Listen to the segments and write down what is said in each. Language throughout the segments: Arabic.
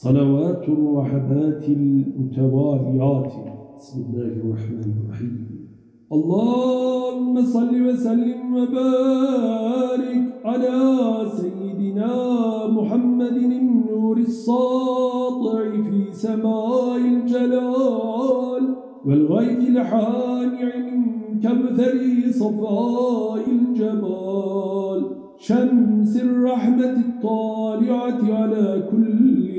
صلوات الرحبات المتواليات بسم الله الرحمن الرحيم. اللهم صل وسلم وبارك على سيدنا محمد النور الساطع في سماء الجلال والغيث الحانع من كبثر صفاء الجمال. شمس الرحمة الطالعة على كل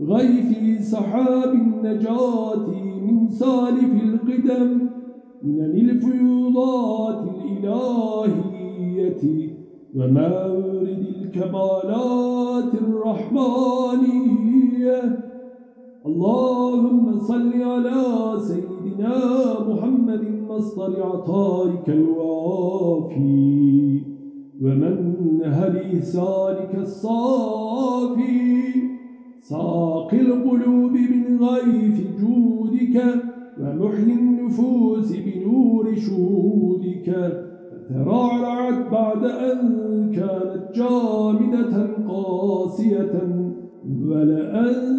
غيث سحاب النجاة من سالف القدم من الفيوضات الإلهية ومورد الكمالات الرحمانية. اللهم صل على سيدنا محمد مصدر عطائك الوافي ومنهل إحسانك الصافي. ساق القلوب من غيث جودك ومحيي النفوس بنور شهودك فترعرعت بعد أن كانت جامدة قاسية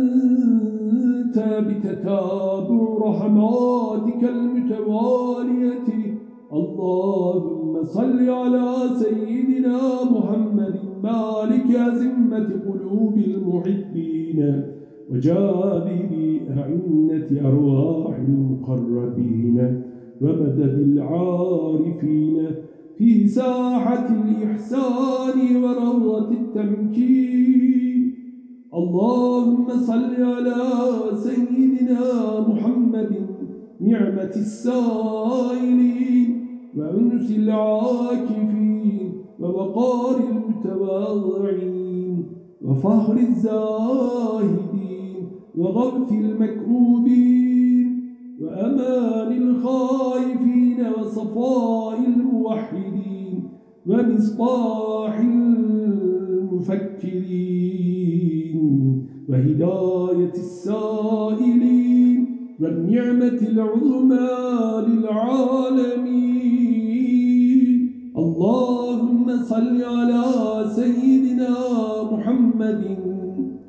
ولأنت بتتابع رحماتك المتوالية اللهم صل على سيدنا محمد مالك أزمة قلوب المحبين وجاذب أعنة أرواح المقربين ومدد العارفين في ساحة الإحسان وروضة التمكين. اللهم صل على سيدنا محمد نعمة السائلين وأنس العاكفين ووقار المتواضعين وفخر الزاهدين. وغبث المكروبين وأمان الخائفين وصفاء الموحدين ومصباح المفكرين وهداية السائلين والنعمة العظمى للعالمين. اللهم صل على سيدنا محمد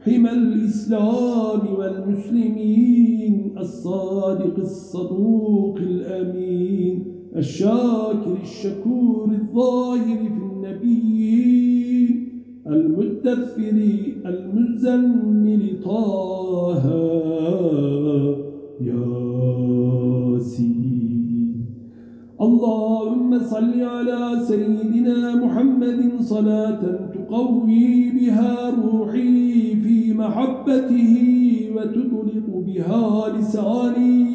حمى الإسلام والمسلمين الصادق الصدوق الأمين الشاكر الشكور الظاهر في النبيين المدثر المزمل طه. ياسين. اللهم صل على سيدنا محمد صلاة تقوي بها محبته وتطلق بها لساني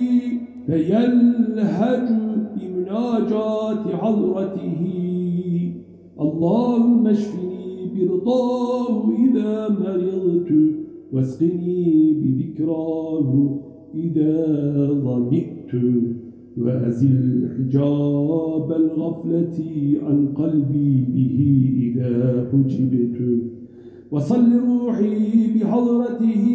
فيلهج بمناجات حضرته اللهم اشفني برضاه إذا مرضت واسقني بذكراه إذا ظمئت. وأزل حجاب الغفلة عن قلبي به إذا حجبت. وصل روحي بحضرته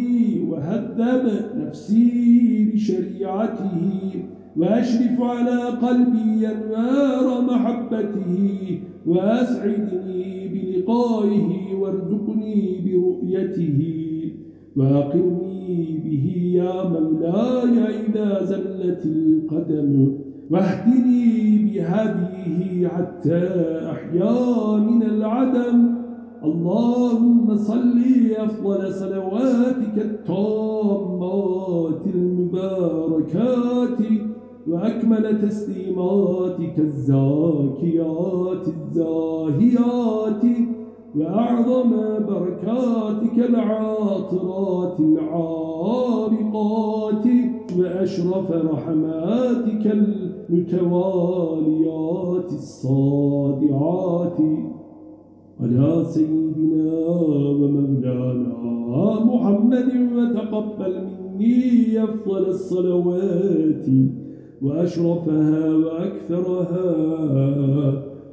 وهذب نفسي بشريعته وأشرف على قلبي أنوار محبته وأسعدني بلقائه وارزقني برؤيته وأقرني به يا مولاي إذا زلت القدم واهدني بهديه حتى أحيا من العدم اللهم صل أفضل صلواتك التامات المباركات وأكمل تسليماتك الزاكيات الزاهيات وأعظم بركاتك العاطرات العابقات وأشرف رحماتك المتواليات الصادعات على سيدنا ومولانا محمد وتقبل مني أفضل الصلوات وأشرفها وأكثرها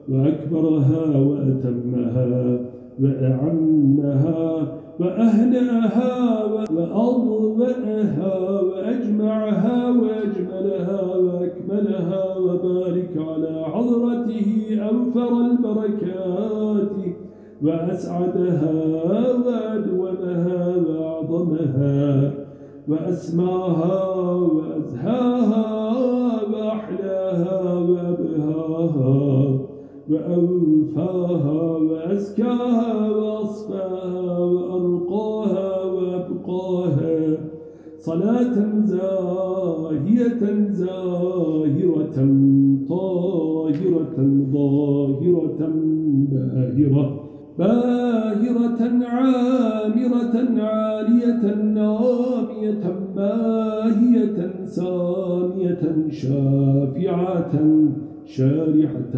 وأكبرها وأتمها وأعمها وأهنأها وأضوأها وأجمعها وأجملها وأكملها وبارك على حضرته أوفر البركات وأسعدها وأدومها وأعظمها وأسماها وأزهاها وأحلاها وأبهاها وأوفاها وأزكاها وأصفاها وأرقاها وأبقاها صلاة زاهية زاهرة طاهرة ظاهرة باهرة باهرة عامرة عالية نامية باهية سامية شافعة شارحة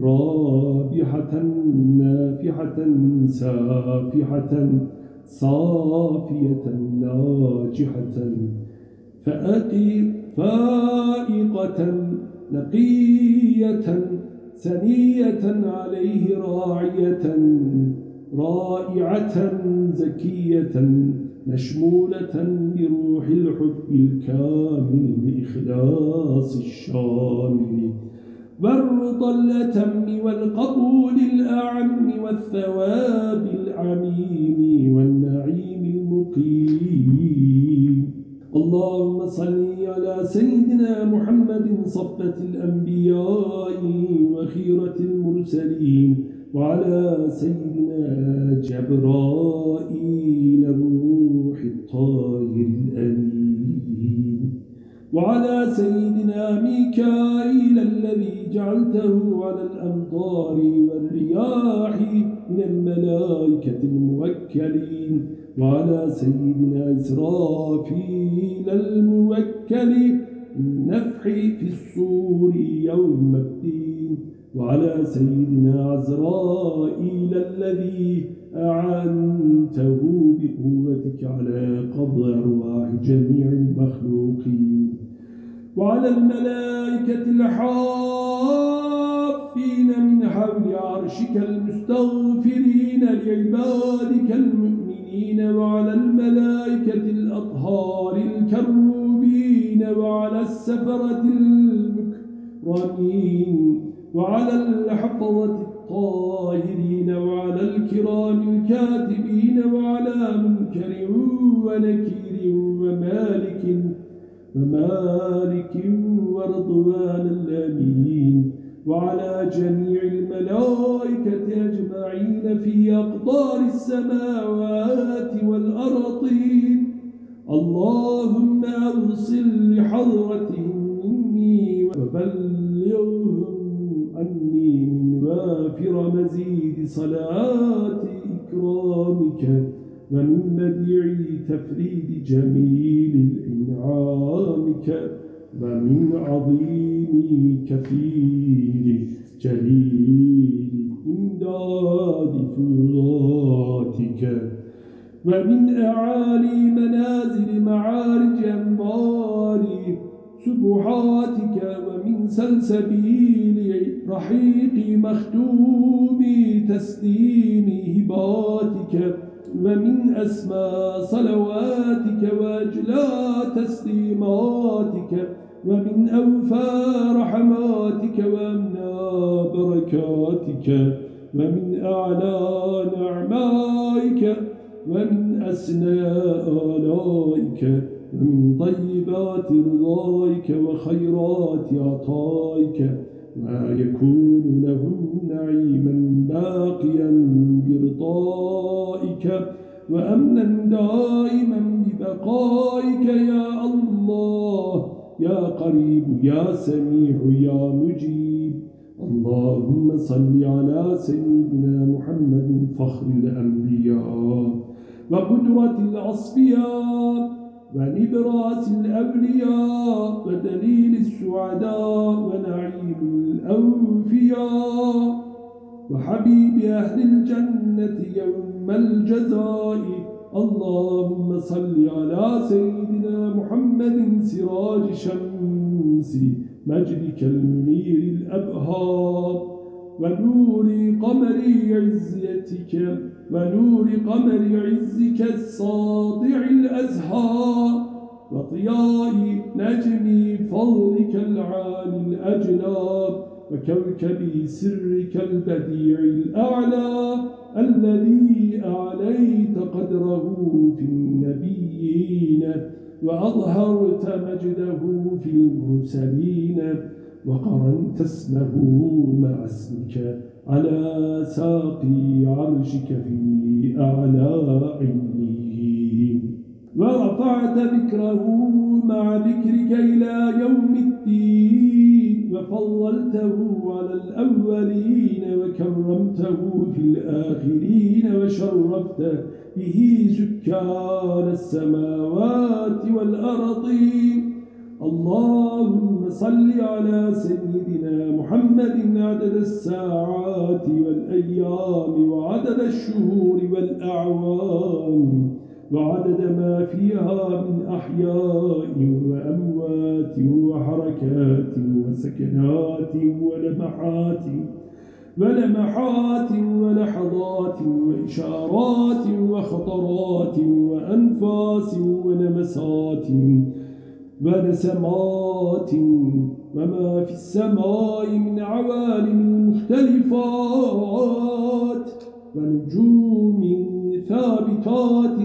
رابحة نافحة سافحة صافية ناجحة فأقي فائقة نقية ثنية عليه راعية رائعة زكية مشمولة بروح الحب الكامل الإخلاص الشامل والرضا الأتم والقبول الأعم والثواب العميم والنعيم المقيم. اللهم صل على سيدنا محمد صفة الأنبياء وخيرة المرسلين وعلى سيدنا جبرائيل الروح الطاهر وعلى سيدنا ميكائيل الذي جعلته على الأمطار والرياح من الملائكة الموكلين وعلى سيدنا إسرافيل الموكل بالنفح في الصور يوم الدين وعلى سيدنا عزرائيل الذي أعنته بقوتك على قبض أرواح جميع المخلوقين. وعلى الملائكة الحافين من حول عرشك المستغفرين لعبادك المؤمنين وعلى الملائكة الأطهار الكروبين وعلى السفرة المكرمين وعلى الحفظة الطاهرين وعلى الكرام الكاتبين وعلى منكر ونكير ومالك ورضوان الأمين وعلى جميع الملائكة أجمعين في أقطار السماوات والأرضين اللهم أوصل لحضرتهم مني وبلغهم أني من وافر مزيد صلاة إكرامك. ومن بديع تفريد جميل إنعامك ومن عظيم كثير جليل إمداد فضاتك ومن أعالي منازل معارج أنبار سبحاتك ومن سلسبيل رحيق مختوم تسليم هباتك ومن أسمى صلواتك وأجلى تسليماتك ومن أوفى رحماتك وأمنى بركاتك ومن أعلى نعمائك ومن أسنى آلائك ومن طيبات رضائك وخيرات عطائك ما يكون لهم نعيما باقيا برضائك وأمنا دائما ببقائك يا الله. يا قريب يا سميع يا مجيب. اللهم صل على سيدنا محمد فخر الأنبياء وقدرة الأصفياء ونبراس الأولياء ودليل السعداء ونعيم الأوفياء وحبيب أهل الجنة يوم الجزاء. اللهم صل على سيدنا محمد سراج شمس مجدك المنير الأبهار. ونور قمر عزتك ونور قمر عزك الساطع الأزهار. وضياء نجم فضلك العالي الأجلاب وكوكب سرك البديع الأعلى الذي أعليت قدره في النبيين وأظهرت مجده في المرسلين وقرنت اسمه مع اسمك على ساق عرشك في أعلى عليين ورفعت ذكره مع ذكرك إلى يوم الدين وفضلته على الأولين وكرمته في الآخرين وشرفت به سكان السماوات والأرضين اللهم صل على سيدنا محمد عدد الساعات والأيام وعدد الشهور والأعوام. وعدد ما فيها من أحياء وأموات وحركات وسكنات ولمحات ولمحات ولحظات وإشارات وخطرات وأنفاس ونمسات ونسمات وما في السماء من عوالم مختلفات. ونجوم ثابتات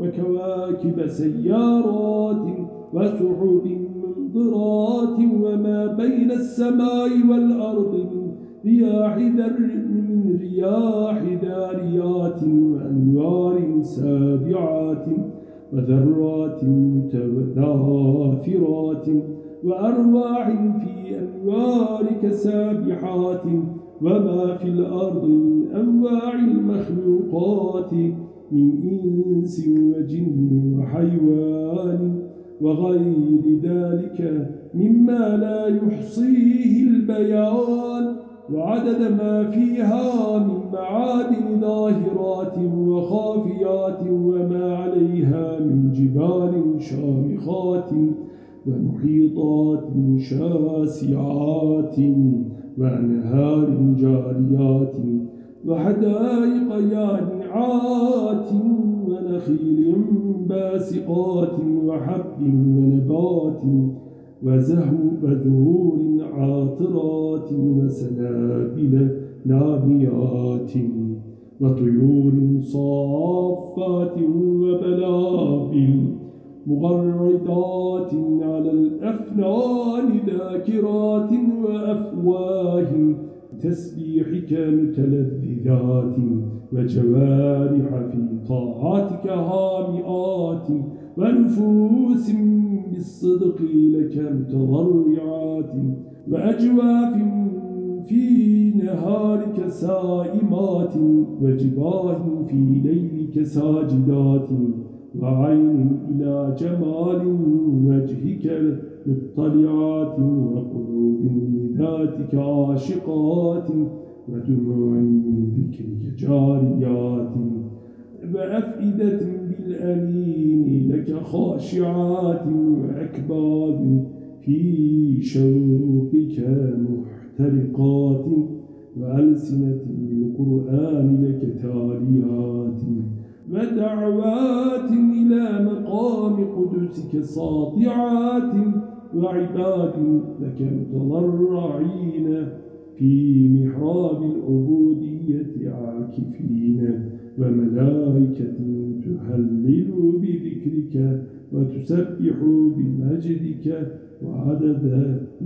وكواكب سيارات وسحب منضرات وما بين السماء والأرض من رياح در من رياح داريات وأنوار سابعات وذرات متنافرات وأرواح في أنوارك سابحات وما في الأرض من أنواع المخلوقات من إنس وجن وحيوان وغير ذلك مما لا يحصيه البيان وعدد ما فيها من معادن ظاهرات وخافيات وما عليها من جبال شامخات ومحيطات شاسعات. وأنهار جاريات وحدائق يانعات ونخيل باسقات وحب ونبات وزهور عاطرات وسنابل ناميات وطيور صافات وبلابل مغردات على الأفنان ذاكرات وأفواه تسبيحك متلذذات وجوارح في طاعتك هامئات ونفوس بالصدق لك متضرعات وأجواف في نهارك سائمات وجباه في ليلك ساجدات وعين إلى جمال وجهك مطلعات وقلوب لذاتك عاشقات ودموع من ذكرك جاريات. وأفئدة بالأنين لك خاشعات وأكباد في شوقك محترقات. وألسنة بالقرآن لك تاليات. ودعوات إلى مقام قدسك ساطعات وعباد لك متضرعين في محراب العبودية عاكفين وملائكة تهلل بذكرك وتسبح بمجدك وعدد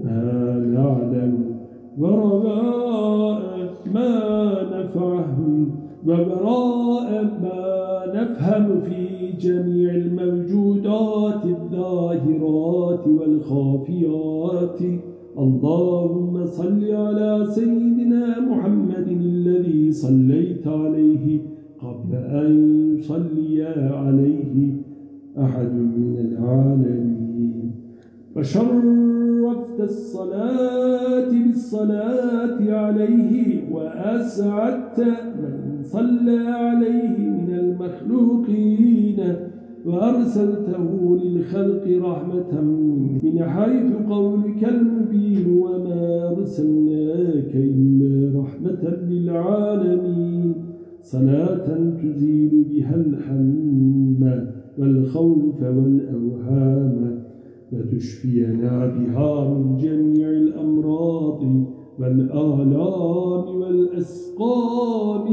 ما نعلم ورواء ما نفعه وبراء ما نفهم في جميع الصلاة عليه وأسعدت من صلى عليه من المخلوقين وأرسلته للخلق رحمة من حيث قولك المبين وما أرسلناك إلا رحمة للعالمين. صلاة تزيل بها الحم والخوف والأوهام وتشفينا بها من جميع الأمراض والآلام والأسقام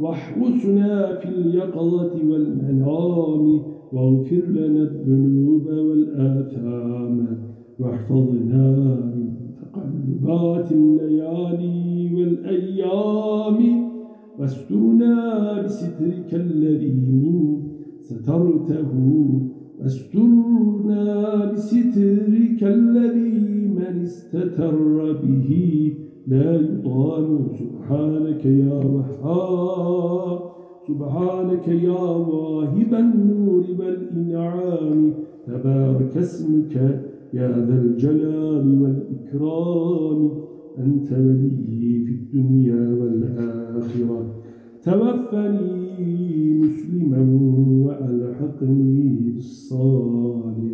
واحرسنا في اليقظة والمنام واغفر لنا الذنوب والآثام واحفظنا من تقلبات الليالي والأيام واسترنا بسترك الذي من سترته واسترنا بسترك الذي من استتر به. لا يطال سبحانك يا وهاب. سبحانك يا واهب النور والإنعام. تبارك اسمك يا ذا الجلال والإكرام. أنت ولي في الدنيا والآخرة. توفني مسلما وألحقني بالصالحين.